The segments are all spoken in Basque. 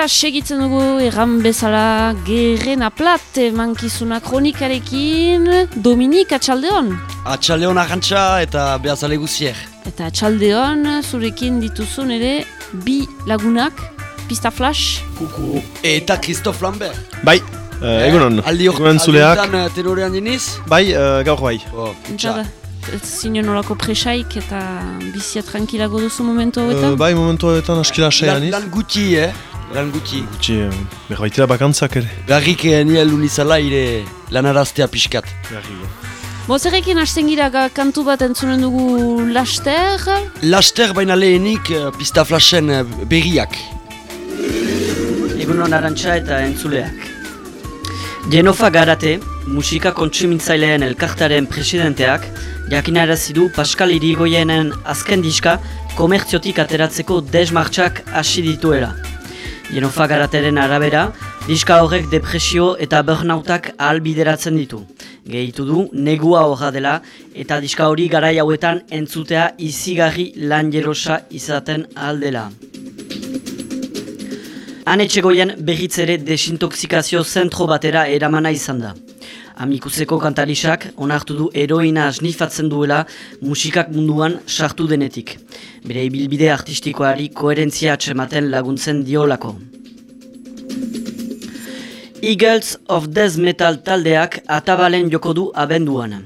Eta segitzen dugu erran bezala gerren aplat mankizuna kronikarekin Dominik Atxaldeon. Atxaldeon ahantxa eta behazale guzier. Eta Atxaldeon zurekin dituzun ere bi lagunak, Pista Flash. Kuku. Eta Christophe Lambert. Bai, uh, egunon, Aldi hor- egunon zuleak. aldi hortan, eh, tenorean diniz? Bai, uh, gaur bai. Oh, zinen nolako presaik eta bizia tranquilago duzu momentu Uh, hauetan. bai, momentu honetan aski lasea Lan, niz. lan gutxi, eh? Lan gutxi. Gutxi, uh, berbaitera bakantzak ere. Garrik eh, ni heldu nizala ire lanaraztea pixkat. Bo, zerrekin hasten gira kantu bat entzunen dugu laster. Laster baina lehenik eh, Pista Flashen eh, berriak. Egunon arantxa eta entzuleak. Genofa Garate, musika kontsumintzaileen elkartaren presidenteak, jakinarazi du Pascal Irigoyenen azken diska komertziotik ateratzeko desmartxak hasi dituela. Genofa Garateren arabera, diska horrek depresio eta burnoutak ahalbideratzen ditu. Gehitu du, negua horra dela eta diska hori garai hauetan entzutea izigarri lan jerosa izaten aldela. Han etxegoien berriz ere desintoxikazio zentro batera eramana izan da. Amikuseko kantarisak onartu du heroina asnifatzen duela musikak munduan sartu denetik. Bere ibilbide artistikoari koherentzia atsematen laguntzen diolako. Eagles of Death Metal taldeak atabalen joko du abenduan.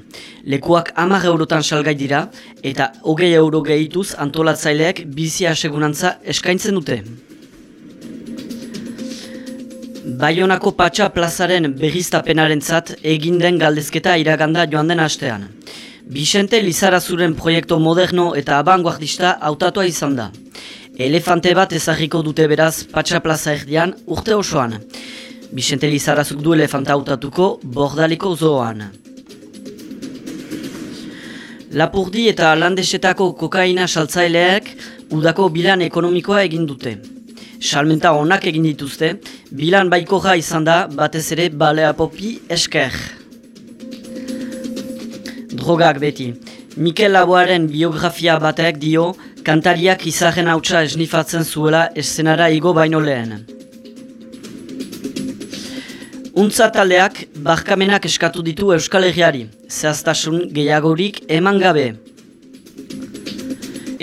Lekuak hamar eurotan salgai dira eta hogei euro gehituz antolatzaileak bizi asegunantza eskaintzen dute. Baionako Patxa plazaren berriztapenarentzat egin den galdezketa iraganda joan den astean. Vicente Lizarazuren proiektu moderno eta abanguardista hautatua izan da. Elefante bat ezagiko dute beraz Patxa plaza erdian urte osoan. Vicente Lizarazuk du elefanta hautatuko bordaliko zoan. Lapurdi eta landesetako kokaina saltzaileak udako bilan ekonomikoa egin dute. Salmenta onak egin dituzte, bilan baikoja izan da batez ere balea popi esker. Drogak beti. Mikel Laboaren biografia batek dio, kantariak izaren hautsa esnifatzen zuela eszenara igo baino lehen. Untza taldeak barkamenak eskatu ditu Euskal Herriari, zehaztasun gehiagorik eman gabe.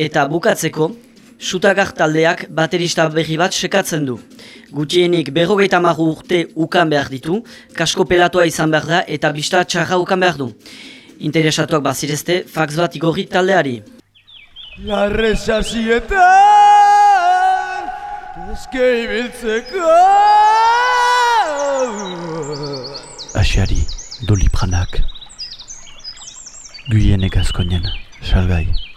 Eta bukatzeko, Sutagar taldeak baterista berri bat sekatzen du. Gutienik berrogeita maru urte ukan behar ditu, kasko pelatua izan behar da eta bista txarra ukan behar du. Interesatuak bazirezte, fax bat igorri taldeari. Larre sasietan Eske ibiltzeko Asiari, dolipranak. Guien egazkoinen, salgai.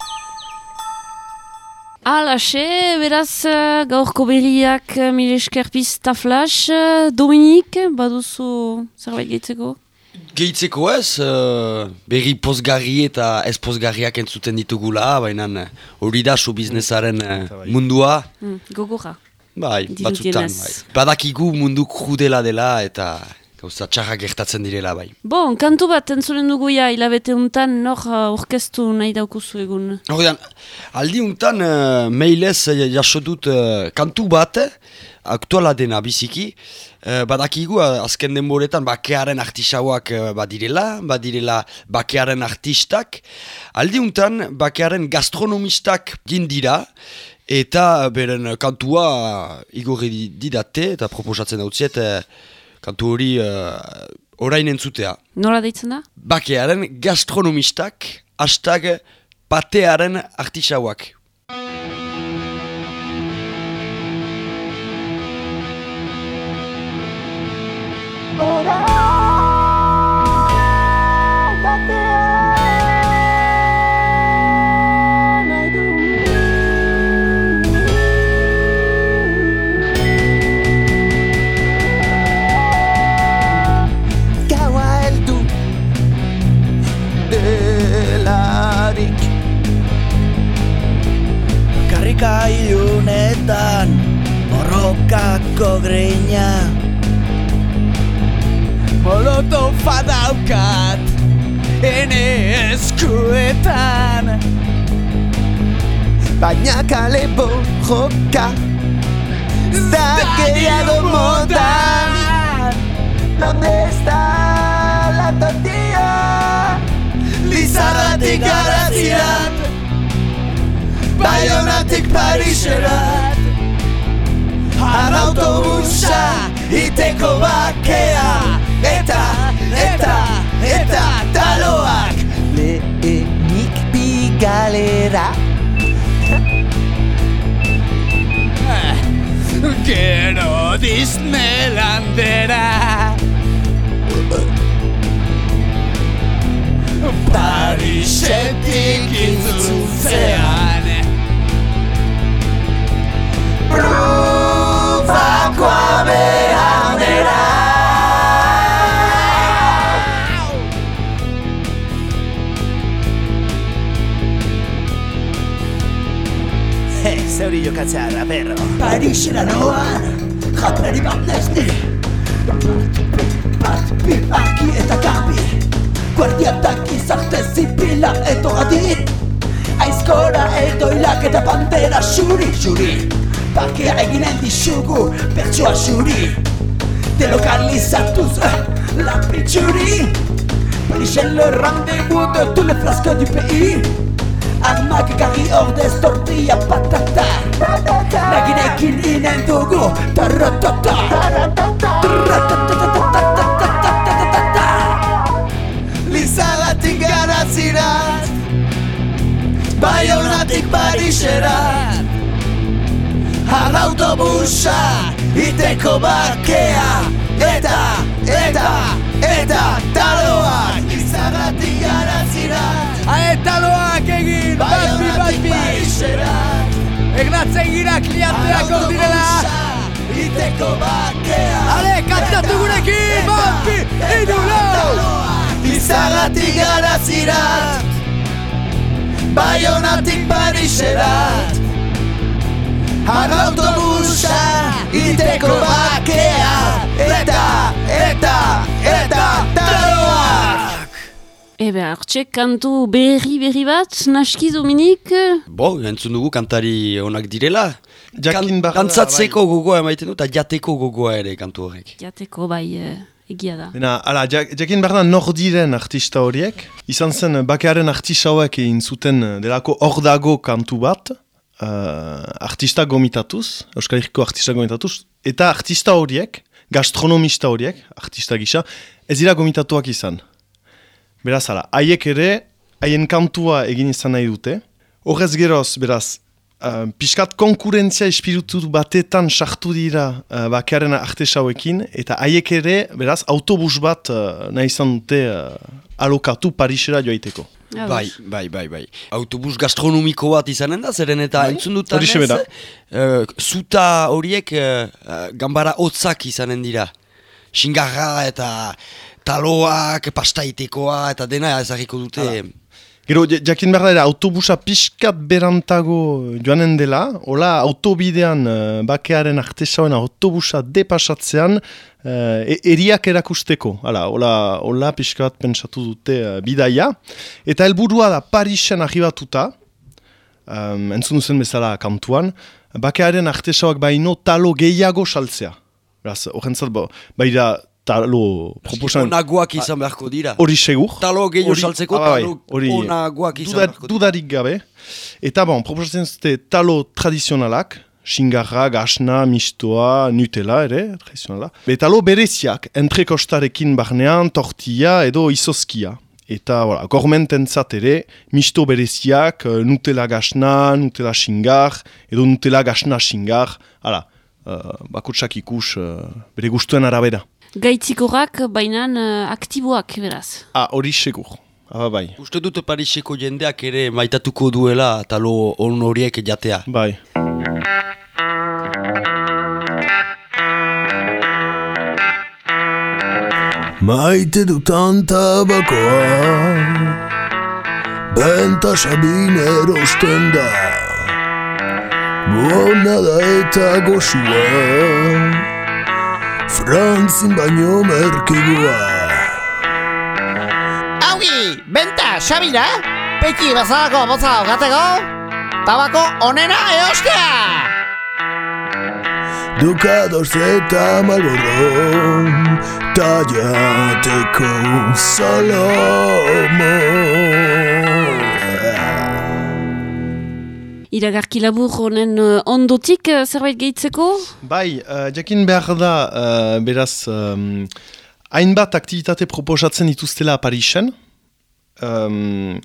Alaxe, beraz, eh, gaurko berriak eh, mile esker Pista Flash. eh, Dominik, baduzu zerbait gehitzeko? Gehitzeko ez, berri pozgarri eta ez pozgarriak entzuten ditugula, baina hori da show businessaren eh, mundua. Hmm, gogorra. Bai, batzutan, bai. Badakigu mundu krudela dela eta gauza txarrak gertatzen direla, bai. Bon, kantu bat entzunen dugu ja, hilabete untan, nor uh, orkestu nahi daukuzu egun. Horrean, aldi untan uh, mailez uh, jaso dut eh, kantu bat, aktuala dena biziki, uh, badakigu uh, azken denboretan bakearen artisauak uh, badirela, badirela bakearen artistak, aldi untan bakearen gastronomistak gindira, eta beren kantua igorri di- didate eta proposatzen dautziet uh, kantu hori uh, orain entzutea. Nola deitzen da? Bakearen gastronomistak, hashtag patearen artisauak. Gaua greina Molotofa daukat Ene eskuetan. Baina kale borroka Zaqueado modan. ¿Dónde está la tortilla? Lizarratik garazirat Baionatik Pariserat Han autobusa iteko bakea. Eta, eta, eta taloak. Lehenik bi galera. Gero Disneylandera Parisetik itzultzean jokatzea rapero Parisera noan, jatrari bat nezni Bat, bi, arki eta garbi Guardiatak izarte zipila eto gati Aizkora edoilak eta bandera xuri Xuri, bakea eginen disugu pertsoa xuri Delocalisatuz, eh, la pitxuri Parisen le rendez-vous de tous les frasques du pays Amak gari ordez tortilla patata. Naginekin inen dugu Tarratata. Lizalatik garazirat. Bai honatik parixerat Han autobusa Iteko bakea. Eta, eta, eta, taloak. Izarratik garazirat. Aetaloak bat bi, bat bi! Egnatzen gira klianteak ordirela! Iteko bakea! Hale, kantatu gurekin! Bat bi, hiru, lau! Izagatik gara zirat Bayonatik Pariserat Arnautobusa Iteko bakea Eta, eta, eta, eta Taloak! Ebe, hartxe, kantu berri berri bat, naski Dominik? Bo, entzun dugu kantari onak direla. Jakin behar da, Kantzatzeko gogoa emaiten du, eta jateko gogoa ere kantu horrek. Jateko bai, eh, egia da. Bena, ala, jak, jakin behar da nor diren artista horiek. Izan zen, bakearen artista hauek egin zuten eh, delako hor dago kantu bat, uh, artista gomitatuz, Euskal Herriko artista gomitatuz, eta artista horiek, gastronomista horiek, artista gisa, ez dira gomitatuak izan. Beraz, ala, haiek ere, haien kantua egin izan nahi dute. Horrez geroz, beraz, uh, pixkat konkurentzia espiritu batetan sartu dira uh, bakearen artesauekin, eta haiek ere, beraz, autobus bat uh, nahi izan dute uh, alokatu Parisera joaiteko. Ah, Bai, bai, bai, bai. Autobus gastronomiko bat izanen da, zeren eta Bai, entzun horixe bera. eh, zuta horiek eh, eh, gambara hotzak izanen dira. Xingarra eta taloak, pastaitekoa eta dena ezagiko dute. Gero, ja- jakin behar da ere, autobusa pixkat berantago joanen dela, hola autobidean uh, bakearen artesauen autobusa depasatzean uh, eriak erakusteko. Hala, hola, hola pixkat pentsatu dute uh, bidaia. Eta helburua da Parisen arribatuta, um, entzun duzen bezala kantuan, bakearen artesauak baino talo gehiago saltzea. Horrentzat, bo, baira talo proposan Onagoak izan beharko dira. hori segur. Talo gehiago saltzeko, ah, bai, talo hori- onagoak izan Duda, beharko dira. dudarik gabe. Eta bon, proposatzen zute talo tradizionalak, xingarra, gasna, mistoa, nutella ere, tradizionala. Be talo bereziak, entrekostarekin barnean, tortilla edo izoskia. Eta, voilà, gormententzat ere, misto bereziak, eh, nutella gasna, nutella xingar, edo nutella gasna xingar, hala, uh, bakotsak ikus uh, bere gustuen arabera. Gaitzikorak, bainan uh, aktiboak, beraz. Ah, hori segur. Ah, bai. Uste dut Pariseko jendeak ere maitatuko duela talo on horiek jatea. Bai. Maite dutan tabakoa Benta sabin erosten da Bona da eta goxua Frantzin baino merkigua Augi, benta, Xabira, peki bezalako botza gateko, tabako onena eostea! Dukados eta malborro Taiateko Salomo Iragarki labur honen uh, ondotik uh, zerbait gehitzeko? Bai, uh, jakin behar da, uh, beraz, um, hainbat aktivitate proposatzen dituztela Parisen. Um,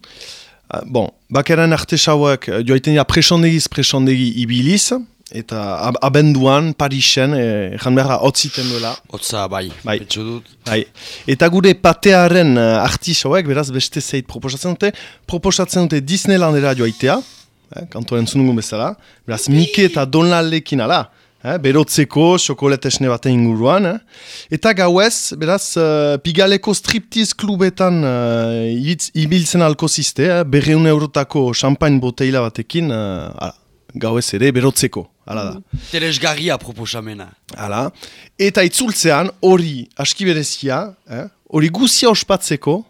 uh, bon, bakaren artesauak joaiten dira presondegiz presondegi ibiliz, eta ab abenduan Parisen, eh, jan behar da, hotziten duela. Otza, bai, Bai. betxo dut. Bai. Eta gure patearen uh, artisauek, beraz beste zeit proposatzen dute, proposatzen dute Disneylandera joaitea, eh, kanto entzunungun bezala, beraz Mike eta Donaldekin ala, eh, berotzeko, xokolete esne baten inguruan, eh. eta gauez, beraz, uh, pigaleko striptease klubetan uh, ibiltz- ibiltzen alko ziste, eh, berreun eurotako champagne boteila batekin, uh, ala, gauez ere berotzeko, ala da. Teresgarria proposamena. Hala. Eta itzultzean hori aski berezia, eh? hori guzia ospatzeko,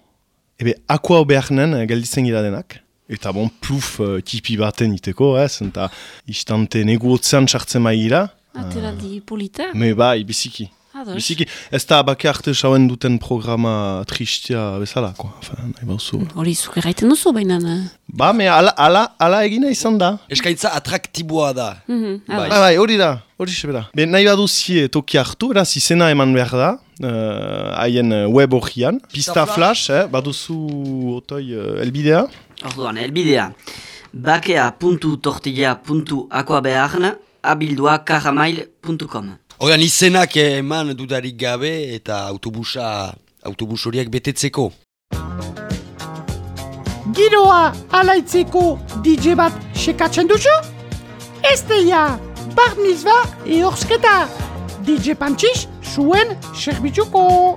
ebe akua behar gelditzen gira denak. Eta bon, pluf uh, tipi baten iteko, ez? Eta istante negu otzean sartzen maigira. Ateraldi polita? Me bai, biziki. Ados. Biziki. Ez da bake arte sauen duten programa tristia bezala, koa. Enfin, nahi bauzu. Hori zuk erraiten duzu baina. eh? Ba, me ala, ala, ala egina izan da. Eskaintza atraktiboa da. Mhm, Bai. Bai, hori da, hori sebera. Be, nahi baduzie toki hartu, eraz izena eman behar da, eh, haien uh, web horian. Pista Flash. flash, eh, baduzu otoi uh, elbidea. Orduan, elbidea. bakea.tortilla.akoabeharn abildua karamail.com Horrean izenak eman dudarik gabe eta autobusa, autobus horiek betetzeko. Giroa alaitzeko DJ bat sekatzen duzu? Ez deia, bar mizba eorzketa. DJ Pantxix zuen serbitzuko.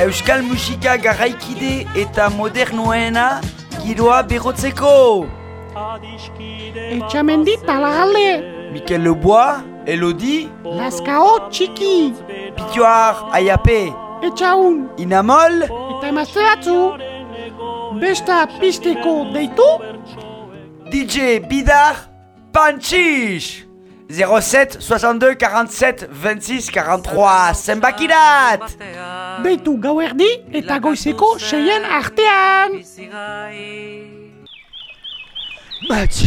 Euskal musika garaikide eta modernoena giroa berotzeko. Etxamendi talagalde. Mikel Lebois, Elodie, Laskao txiki. Pituar, Ayape, Etxaun. Inamol, Eta emazte batzu. Besta pisteko deitu. DJ Bidar, Panchich 07 62 47 26 43 zenbakirat! Deitu gauerdi eta goizeko seien artean. Match.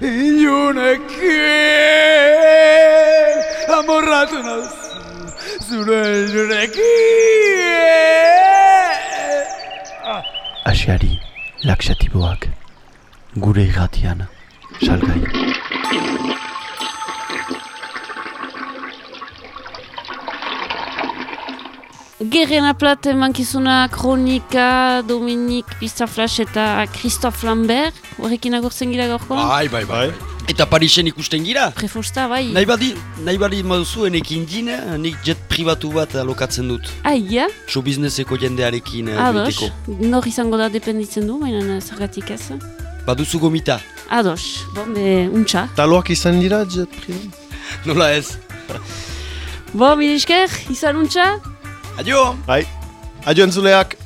Ilunekin amorratu nauz Zure ilunekin Asiari, laksatiboak. Gure irratian, salgai. Gerren aplat mankizuna kronika, Dominik Pistaflash eta Christophe Lambert. Horrekin agurtzen gira gaurko? Bai, bai, bai. Eta Parisen ikusten gira? Prefosta, bai. Nahi badi, nahi badi maduzu enekin dine, nik jet pribatu bat alokatzen dut. Aia, Show businesseko jendearekin eh, ados. Nor izango da dependitzen du, baina zergatik ez. Baduzu gomita, Ados, bon, be, untxa. Taloak izan dira, jet privan? nola ez? Bo, mil esker, izan untxa? Adio! Bai. Adio entzuleak!